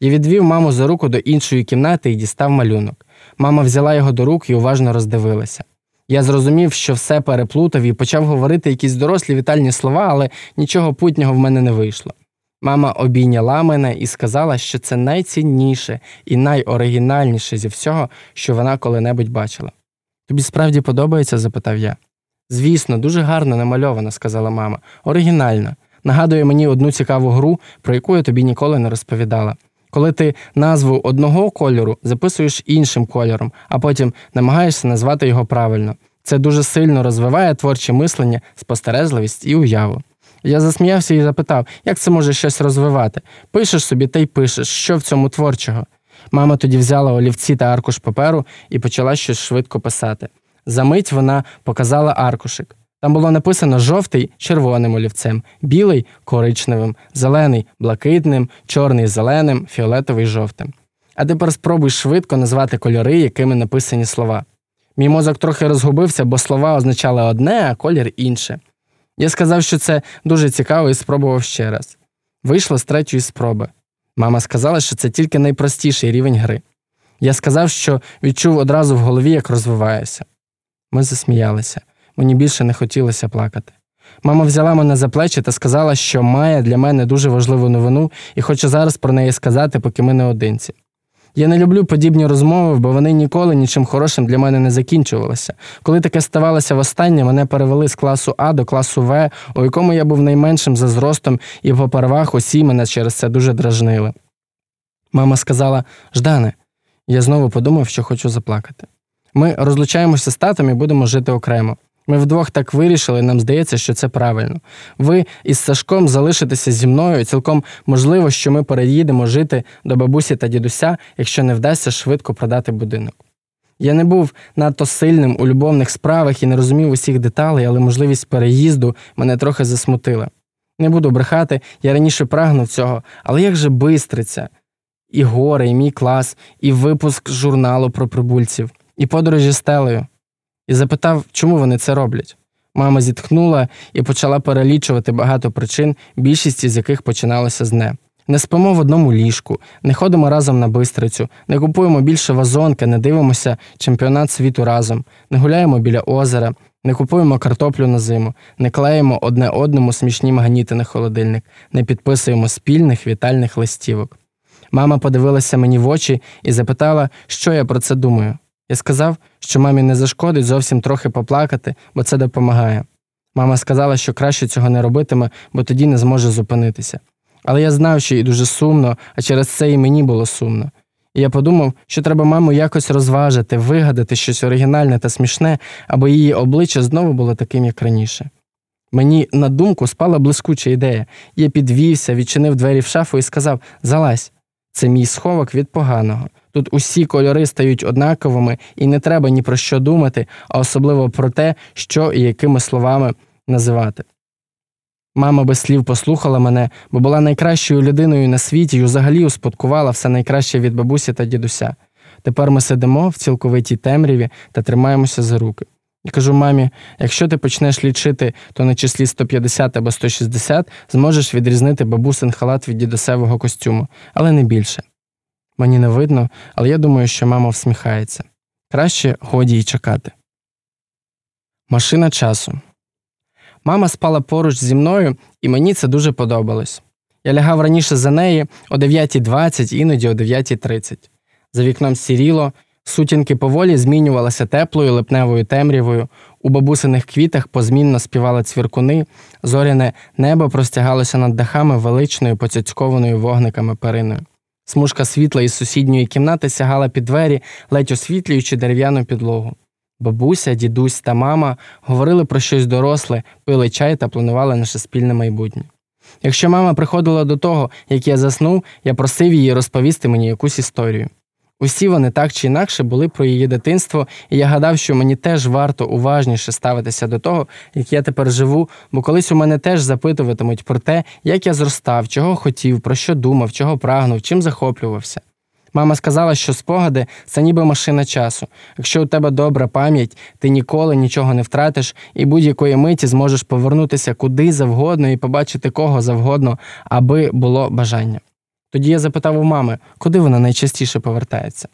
Я відвів маму за руку до іншої кімнати і дістав малюнок. Мама взяла його до рук і уважно роздивилася. Я зрозумів, що все переплутав і почав говорити якісь дорослі вітальні слова, але нічого путнього в мене не вийшло. Мама обійняла мене і сказала, що це найцінніше і найоригінальніше зі всього, що вона коли-небудь бачила. Тобі справді подобається? запитав я. Звісно, дуже гарно намальовано, сказала мама. Оригінальна. Нагадує мені одну цікаву гру, про яку я тобі ніколи не розповідала. Коли ти назву одного кольору записуєш іншим кольором, а потім намагаєшся назвати його правильно. Це дуже сильно розвиває творче мислення, спостережливість і уяву. Я засміявся і запитав, як це може щось розвивати. Пишеш собі та й пишеш, що в цьому творчого. Мама тоді взяла олівці та аркуш паперу і почала щось швидко писати. Замить вона показала аркушик. Там було написано жовтий червоним олівцем, білий коричневим, зелений блакитним, чорний зеленим, фіолетовий жовтим. А тепер спробуй швидко назвати кольори, якими написані слова. Мій мозок трохи розгубився, бо слова означали одне, а колір інше. Я сказав, що це дуже цікаво і спробував ще раз. Вийшло з третьої спроби. Мама сказала, що це тільки найпростіший рівень гри. Я сказав, що відчув одразу в голові, як розвиваюся. Ми засміялися. Мені більше не хотілося плакати. Мама взяла мене за плечі та сказала, що має для мене дуже важливу новину і хоче зараз про неї сказати, поки ми не одинці. Я не люблю подібні розмови, бо вони ніколи нічим хорошим для мене не закінчувалися. Коли таке ставалося востаннє, мене перевели з класу А до класу В, у якому я був найменшим за зростом, і попервах усі мене через це дуже дражнили. Мама сказала Ждане, я знову подумав, що хочу заплакати. Ми розлучаємося з татом і будемо жити окремо. Ми вдвох так вирішили, нам здається, що це правильно. Ви із Сашком залишитеся зі мною, цілком можливо, що ми переїдемо жити до бабусі та дідуся, якщо не вдасться швидко продати будинок. Я не був надто сильним у любовних справах і не розумів усіх деталей, але можливість переїзду мене трохи засмутила. Не буду брехати, я раніше прагнув цього, але як же бистриця, і гори, і мій клас, і випуск журналу про прибульців, і подорожі стелею і запитав, чому вони це роблять. Мама зітхнула і почала перелічувати багато причин, більшість із яких починалася з не. Не спимо в одному ліжку, не ходимо разом на бистрицю, не купуємо більше вазонки, не дивимося чемпіонат світу разом, не гуляємо біля озера, не купуємо картоплю на зиму, не клеїмо одне одному смішні магніти на холодильник, не підписуємо спільних вітальних листівок. Мама подивилася мені в очі і запитала, що я про це думаю. Я сказав, що мамі не зашкодить зовсім трохи поплакати, бо це допомагає. Мама сказала, що краще цього не робитиме, бо тоді не зможе зупинитися. Але я знав, що їй дуже сумно, а через це і мені було сумно. І я подумав, що треба маму якось розважити, вигадати щось оригінальне та смішне, аби її обличчя знову було таким, як раніше. Мені на думку спала блискуча ідея. Я підвівся, відчинив двері в шафу і сказав Залазь, це мій сховок від поганого. Тут усі кольори стають однаковими, і не треба ні про що думати, а особливо про те, що і якими словами називати. Мама без слів послухала мене, бо була найкращою людиною на світі і взагалі успадкувала все найкраще від бабусі та дідуся. Тепер ми сидимо в цілковитій темряві та тримаємося за руки. Я кажу мамі, якщо ти почнеш лічити, то на числі 150 або 160 зможеш відрізнити бабусин халат від дідусевого костюму, але не більше. Мені не видно, але я думаю, що мама всміхається. Краще годі й чекати. Машина часу. Мама спала поруч зі мною, і мені це дуже подобалось. Я лягав раніше за неї о 9.20, іноді о 9.30. За вікном сіріло, сутінки поволі змінювалися теплою липневою темрявою, у бабусиних квітах позмінно співали цвіркуни, зоряне небо простягалося над дахами величною поцяцькованою вогниками периною. Смужка світла із сусідньої кімнати сягала під двері, ледь освітлюючи дерев'яну підлогу. Бабуся, дідусь та мама говорили про щось доросле, пили чай та планували наше спільне майбутнє. Якщо мама приходила до того, як я заснув, я просив її розповісти мені якусь історію. Усі вони так чи інакше були про її дитинство, і я гадав, що мені теж варто уважніше ставитися до того, як я тепер живу, бо колись у мене теж запитуватимуть про те, як я зростав, чого хотів, про що думав, чого прагнув, чим захоплювався. Мама сказала, що спогади це ніби машина часу. Якщо у тебе добра пам'ять, ти ніколи нічого не втратиш і будь-якої миті зможеш повернутися куди завгодно і побачити кого завгодно, аби було бажання. Тоді я запитав у мами, куди вона найчастіше повертається.